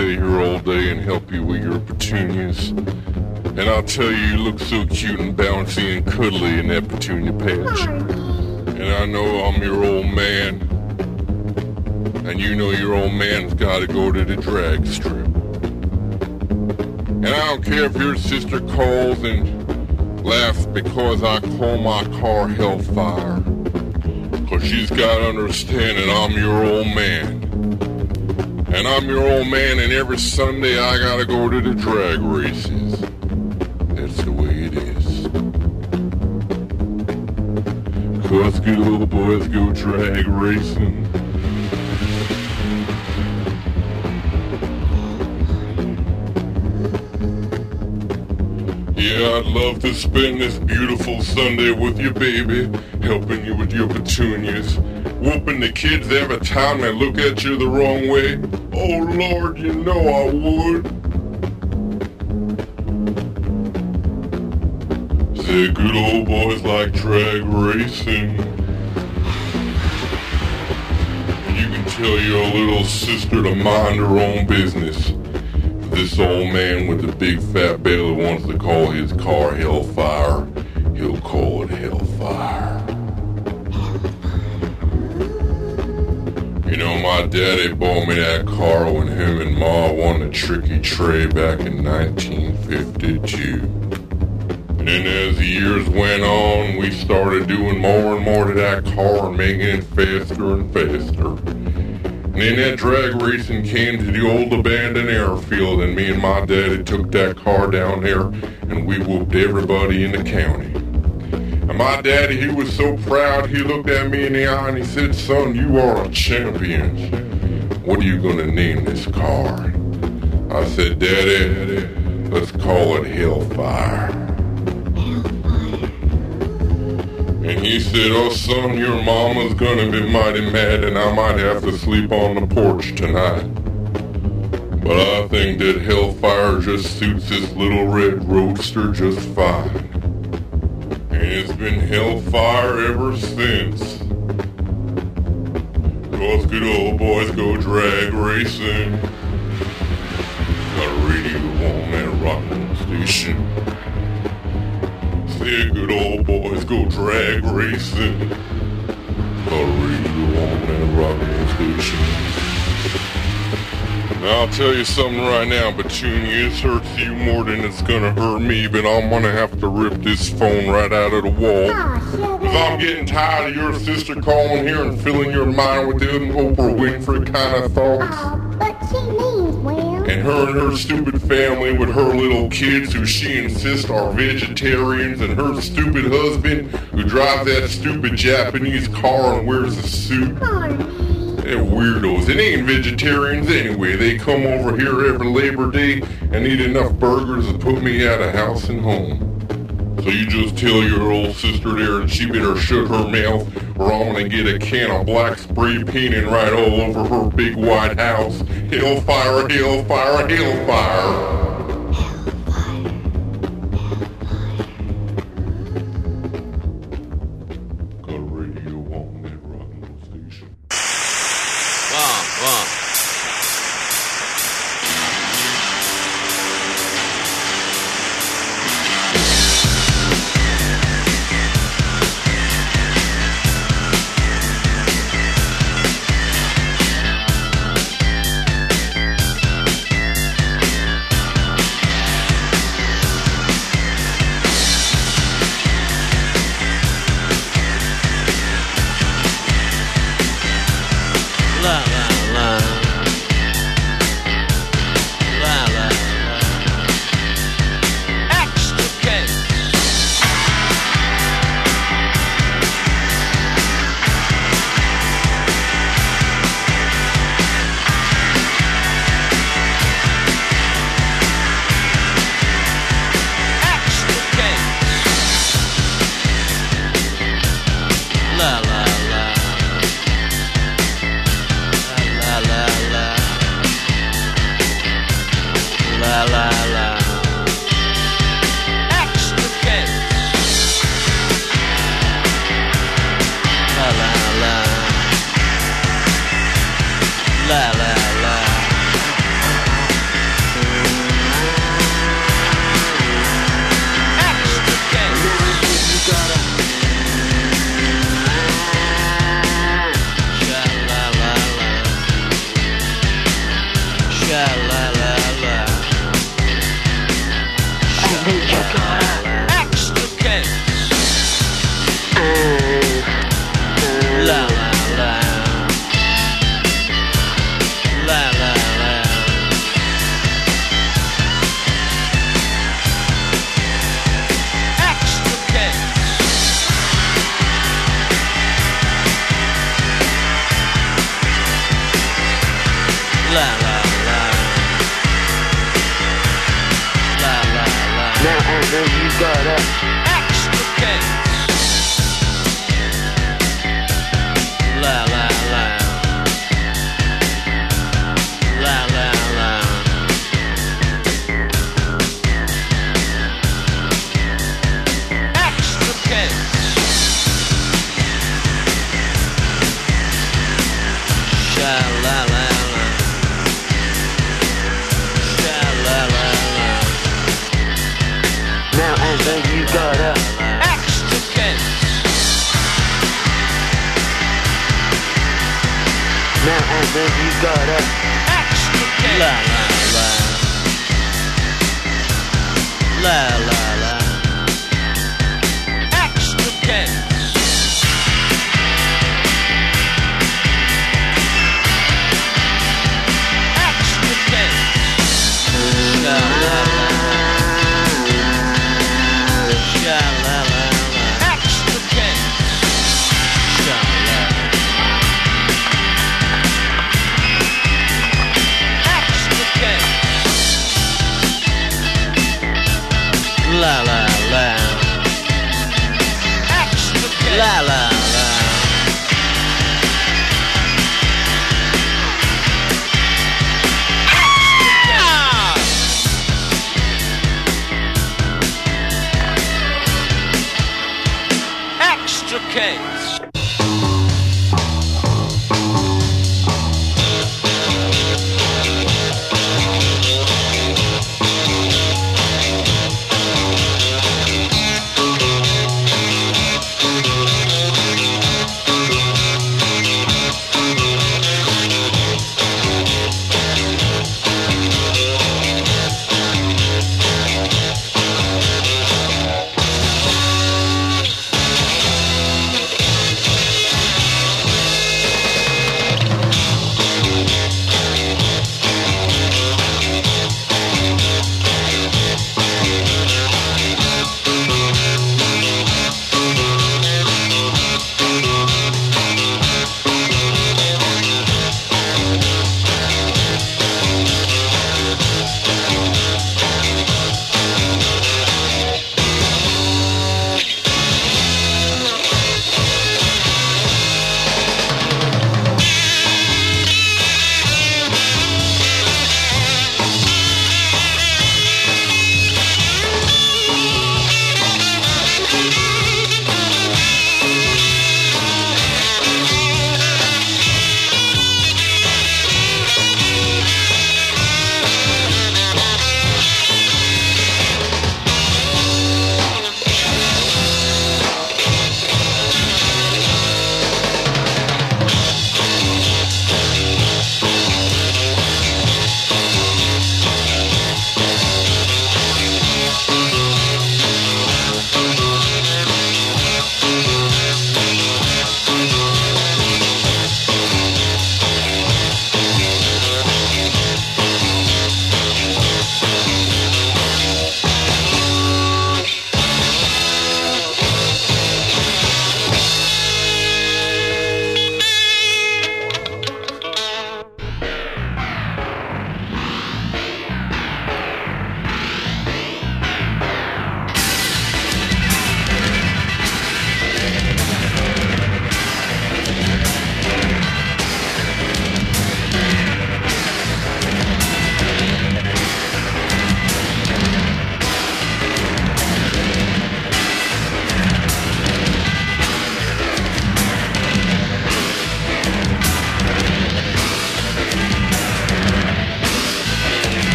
stay here all day and help you with your petunias. And I'll tell you, you look so cute and bouncy and cuddly in that petunia patch. And I know I'm your old man. And you know your old man's gotta go to the drag strip. And I don't care if your sister calls and laughs because I call my car Hellfire. Cause she's gotta understand that I'm your old man. And I'm your old man, and every Sunday I gotta go to the drag races. That's the way it is. Cause good little boys go drag racing. Yeah, I'd love to spend this beautiful Sunday with you, baby, helping you with your petunias, whooping the kids every time they look at you the wrong way. Oh Lord, you know I would. Say good old boys like drag racing. You can tell your little sister to mind her own business. This old man with the big fat belly wants to call his car Hellfire. He'll call it Hellfire. Know, my daddy bought me that car when him and Ma won the Tricky Tray back in 1952. And then as the years went on, we started doing more and more to that car and making it faster and faster. And then that drag racing came to the old abandoned airfield, and me and my daddy took that car down there, and we whooped everybody in the county. My daddy, he was so proud, he looked at me in the eye and he said, Son, you are a champion. What are you gonna name this car? I said, Daddy, let's call it Hellfire. And he said, Oh, son, your mama's gonna be mighty mad and I might have to sleep on the porch tonight. But I think that Hellfire just suits this little red roadster just fine. It's been Hellfire ever since. Cause good old boys go drag racing. Got radio on that rock station. Say good old boys go drag racing. Got radio on that rock station. Now I'll tell you something right now, Petunia, it hurts you more than it's gonna hurt me, but I'm gonna have to rip this phone right out of the wall. Ah, Cause I'm getting tired of your sister calling here and filling your mind with them Oprah Winfrey kind of thoughts. Oh, but she means well. And her and her stupid family with her little kids who she insists are vegetarians and her stupid husband who drives that stupid Japanese car and wears a suit. They're weirdos. It ain't vegetarians anyway. They come over here every Labor Day and eat enough burgers to put me out of house and home. So you just tell your old sister there and she better shut her mouth or I'm gonna get a can of black spray painting right all over her big white house. Hellfire, hellfire, hellfire.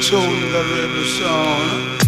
Soul della rivoluzione.